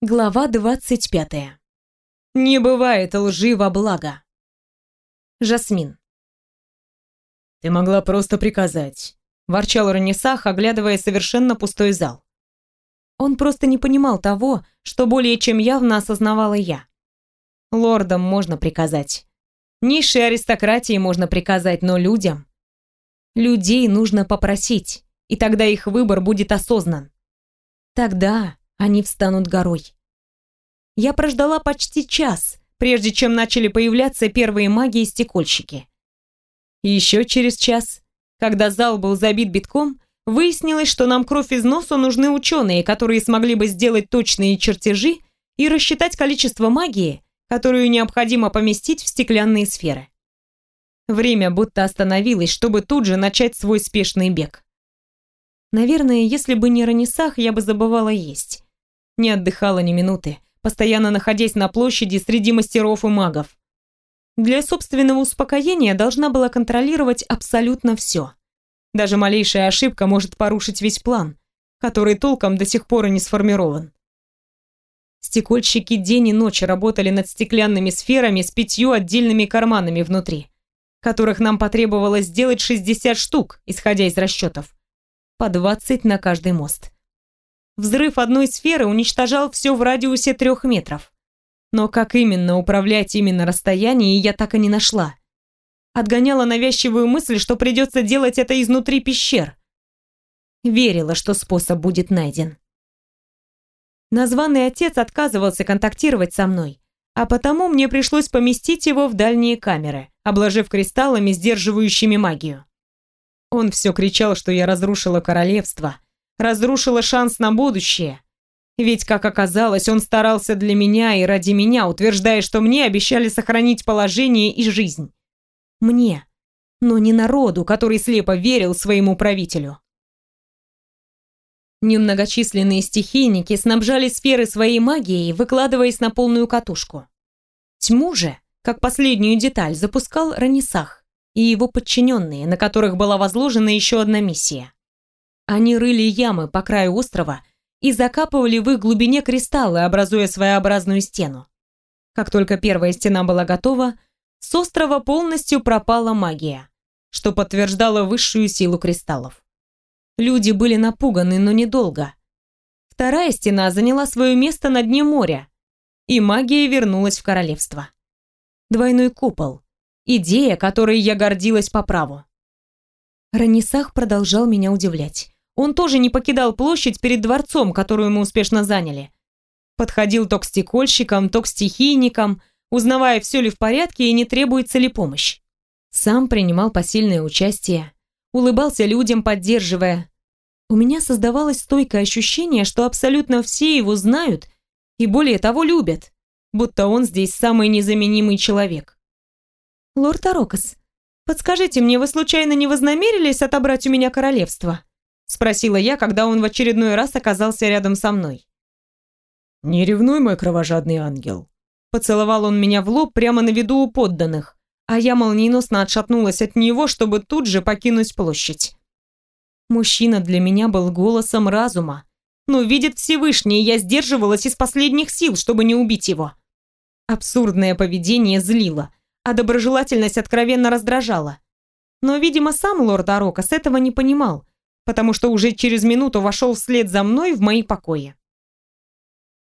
Глава двадцать пятая. Не бывает лжи во благо. Жасмин. «Ты могла просто приказать», – ворчал Ранисах, оглядывая совершенно пустой зал. Он просто не понимал того, что более чем явно осознавала я. Лордам можно приказать. Низшей аристократии можно приказать, но людям... Людей нужно попросить, и тогда их выбор будет осознан. Тогда они встанут горой. Я прождала почти час, прежде чем начали появляться первые маги и стекольщики. еще через час, когда зал был забит битком, выяснилось, что нам кровь из носа нужны ученые, которые смогли бы сделать точные чертежи и рассчитать количество магии, которую необходимо поместить в стеклянные сферы. Время будто остановилось, чтобы тут же начать свой спешный бег. Наверное, если бы не Ранисах, я бы забывала есть не отдыхала ни минуты, постоянно находясь на площади среди мастеров и магов. Для собственного успокоения должна была контролировать абсолютно все. Даже малейшая ошибка может порушить весь план, который толком до сих пор и не сформирован. Стекольщики день и ночь работали над стеклянными сферами с пятью отдельными карманами внутри, которых нам потребовалось сделать 60 штук, исходя из расчетов. По 20 на каждый мост. Взрыв одной сферы уничтожал все в радиусе трех метров. Но как именно управлять именно расстояние, я так и не нашла. Отгоняла навязчивую мысль, что придется делать это изнутри пещер. Верила, что способ будет найден. Названный отец отказывался контактировать со мной, а потому мне пришлось поместить его в дальние камеры, обложив кристаллами, сдерживающими магию. Он все кричал, что я разрушила королевство, разрушила шанс на будущее. Ведь, как оказалось, он старался для меня и ради меня, утверждая, что мне обещали сохранить положение и жизнь. Мне, но не народу, который слепо верил своему правителю. Немногочисленные стихийники снабжали сферы своей магией, выкладываясь на полную катушку. Тьму же, как последнюю деталь, запускал Ранисах и его подчиненные, на которых была возложена еще одна миссия. Они рыли ямы по краю острова и закапывали в их глубине кристаллы, образуя своеобразную стену. Как только первая стена была готова, с острова полностью пропала магия, что подтверждало высшую силу кристаллов. Люди были напуганы, но недолго. Вторая стена заняла свое место на дне моря, и магия вернулась в королевство. Двойной купол. Идея, которой я гордилась по праву. Ранисах продолжал меня удивлять. Он тоже не покидал площадь перед дворцом, которую мы успешно заняли. Подходил то к стекольщикам, то к стихийникам, узнавая, все ли в порядке и не требуется ли помощь. Сам принимал посильное участие, улыбался людям, поддерживая. У меня создавалось стойкое ощущение, что абсолютно все его знают и более того любят, будто он здесь самый незаменимый человек. «Лорд Арокас, подскажите мне, вы случайно не вознамерились отобрать у меня королевство?» Спросила я, когда он в очередной раз оказался рядом со мной. «Не ревнуй, мой кровожадный ангел». Поцеловал он меня в лоб прямо на виду у подданных, а я молниеносно отшатнулась от него, чтобы тут же покинуть площадь. Мужчина для меня был голосом разума, но видит Всевышний, я сдерживалась из последних сил, чтобы не убить его. Абсурдное поведение злило, а доброжелательность откровенно раздражала. Но, видимо, сам лорд Арока этого не понимал, потому что уже через минуту вошел вслед за мной в мои покои.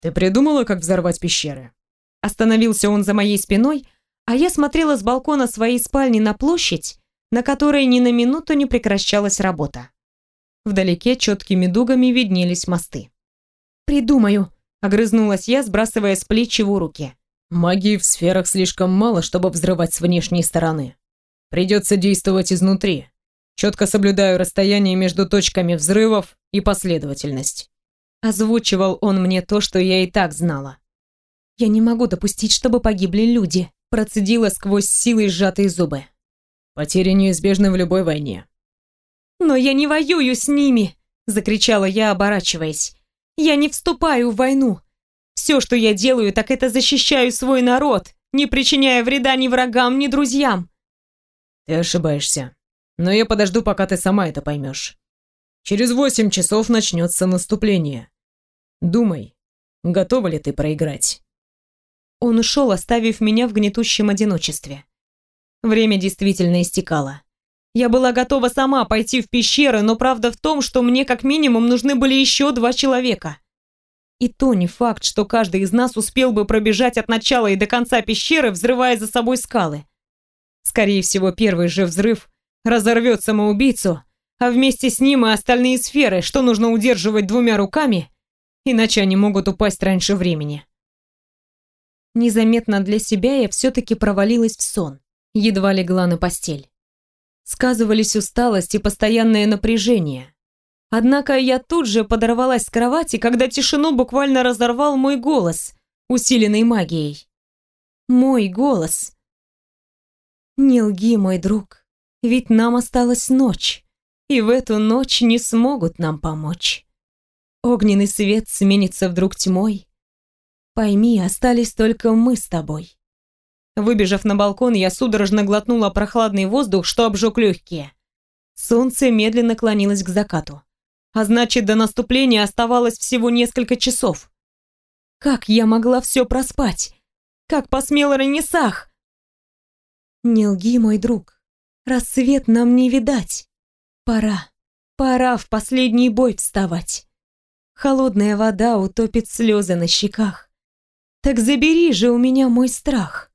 «Ты придумала, как взорвать пещеры?» Остановился он за моей спиной, а я смотрела с балкона своей спальни на площадь, на которой ни на минуту не прекращалась работа. Вдалеке четкими дугами виднелись мосты. «Придумаю», — огрызнулась я, сбрасывая с плеч его руки. «Магии в сферах слишком мало, чтобы взрывать с внешней стороны. Придется действовать изнутри. Четко соблюдаю расстояние между точками взрывов и последовательность. Озвучивал он мне то, что я и так знала. Я не могу допустить, чтобы погибли люди, процедила сквозь силой сжатые зубы. Потери неизбежны в любой войне. Но я не воюю с ними, закричала я, оборачиваясь. Я не вступаю в войну. Все, что я делаю, так это защищаю свой народ, не причиняя вреда ни врагам, ни друзьям. Ты ошибаешься но я подожду, пока ты сама это поймешь. Через восемь часов начнется наступление. Думай, готова ли ты проиграть?» Он ушел, оставив меня в гнетущем одиночестве. Время действительно истекало. Я была готова сама пойти в пещеры, но правда в том, что мне как минимум нужны были еще два человека. И то не факт, что каждый из нас успел бы пробежать от начала и до конца пещеры, взрывая за собой скалы. Скорее всего, первый же взрыв разорвет самоубийцу, а вместе с ним и остальные сферы, что нужно удерживать двумя руками, иначе они могут упасть раньше времени. Незаметно для себя я все-таки провалилась в сон, едва легла на постель. Сказывались усталость и постоянное напряжение. Однако я тут же подорвалась с кровати, когда тишину буквально разорвал мой голос, усиленный магией. Мой голос. Не лги, мой друг, ведь нам осталась ночь, и в эту ночь не смогут нам помочь. Огненный свет сменится вдруг тьмой. Пойми, остались только мы с тобой. Выбежав на балкон, я судорожно глотнула прохладный воздух, что обжег легкие. Солнце медленно клонилось к закату. А значит, до наступления оставалось всего несколько часов. Как я могла все проспать? Как посмел Ренесах? Не лги, мой друг. Рассвет нам не видать. Пора, пора в последний бой вставать. Холодная вода утопит слезы на щеках. Так забери же у меня мой страх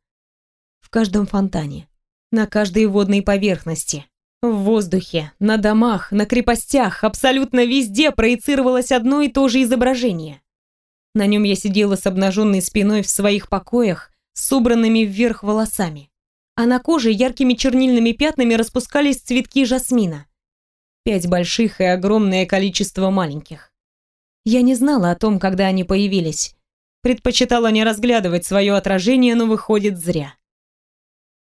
в каждом фонтане, на каждой водной поверхности, в воздухе, на домах, на крепостях, абсолютно везде проецировалось одно и то же изображение. На нем я сидела с обнаженной спиной в своих покоях, с убранными вверх волосами, а на коже яркими чернильными пятнами распускались цветки жасмина. Пять больших и огромное количество маленьких. Я не знала о том, когда они появились. Предпочитала не разглядывать свое отражение, но выходит зря.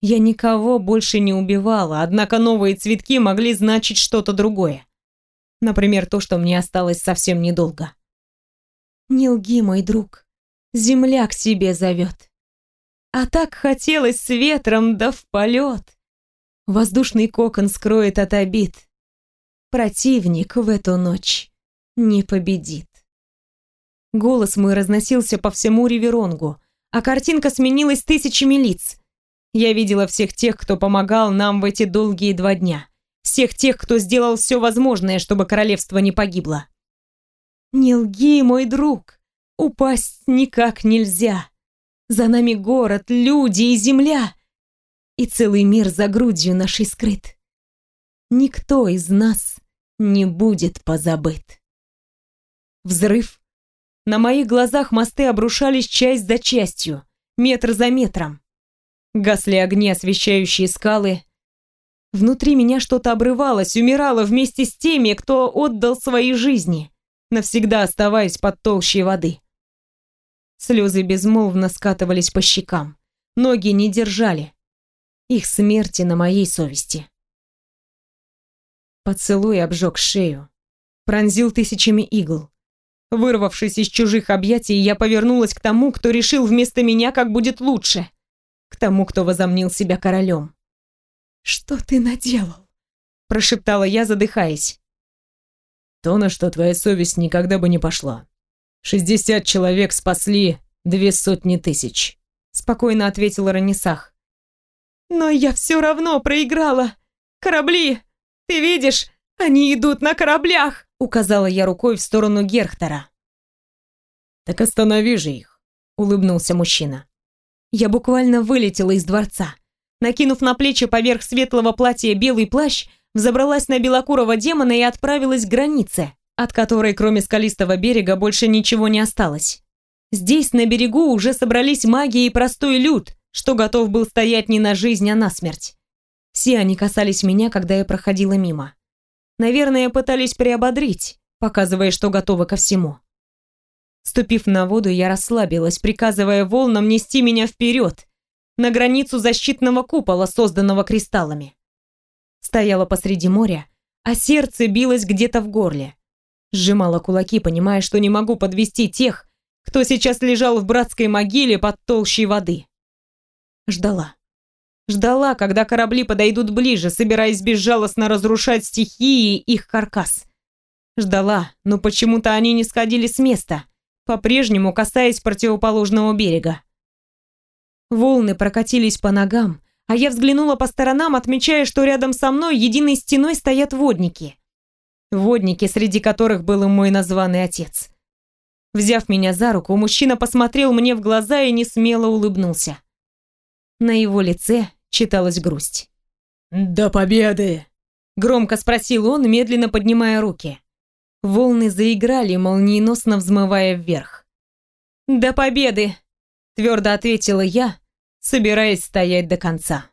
Я никого больше не убивала, однако новые цветки могли значить что-то другое. Например, то, что мне осталось совсем недолго. Не лги, мой друг. Земля к себе зовет. А так хотелось с ветром да в полет. Воздушный кокон скроет от обид. Противник в эту ночь не победит. Голос мой разносился по всему Риверонгу, а картинка сменилась тысячами лиц. Я видела всех тех, кто помогал нам в эти долгие два дня. Всех тех, кто сделал все возможное, чтобы королевство не погибло. Не лги, мой друг. Упасть никак нельзя. За нами город, люди и земля. И целый мир за грудью нашей скрыт. Никто из нас не будет позабыт. Взрыв. На моих глазах мосты обрушались часть за частью, метр за метром. Гасли огни, освещающие скалы. Внутри меня что-то обрывалось, умирало вместе с теми, кто отдал свои жизни, навсегда оставаясь под толщей воды. Слезы безмолвно скатывались по щекам. Ноги не держали. Их смерти на моей совести. Поцелуй обжег шею. Пронзил тысячами игл. Вырвавшись из чужих объятий, я повернулась к тому, кто решил вместо меня, как будет лучше к тому, кто возомнил себя королем. «Что ты наделал?» – прошептала я, задыхаясь. «То, на что твоя совесть никогда бы не пошла. Шестьдесят человек спасли две сотни тысяч», – спокойно ответил Ранисах. «Но я все равно проиграла. Корабли! Ты видишь, они идут на кораблях!» – указала я рукой в сторону Герхтера. «Так останови же их», – улыбнулся мужчина. Я буквально вылетела из дворца. Накинув на плечи поверх светлого платья белый плащ, взобралась на белокурого демона и отправилась к границе, от которой кроме скалистого берега больше ничего не осталось. Здесь, на берегу, уже собрались маги и простой люд, что готов был стоять не на жизнь, а на смерть. Все они касались меня, когда я проходила мимо. Наверное, пытались приободрить, показывая, что готовы ко всему. Ступив на воду, я расслабилась, приказывая волнам нести меня вперед, на границу защитного купола, созданного кристаллами. Стояла посреди моря, а сердце билось где-то в горле. Сжимала кулаки, понимая, что не могу подвести тех, кто сейчас лежал в братской могиле под толщей воды. Ждала. Ждала, когда корабли подойдут ближе, собираясь безжалостно разрушать стихии их каркас. Ждала, но почему-то они не сходили с места по-прежнему касаясь противоположного берега. Волны прокатились по ногам, а я взглянула по сторонам, отмечая, что рядом со мной единой стеной стоят водники. Водники, среди которых был и мой названный отец. Взяв меня за руку, мужчина посмотрел мне в глаза и несмело улыбнулся. На его лице читалась грусть. «До победы!» Громко спросил он, медленно поднимая руки. Волны заиграли, молниеносно взмывая вверх. «До победы!» Твердо ответила я, собираясь стоять до конца.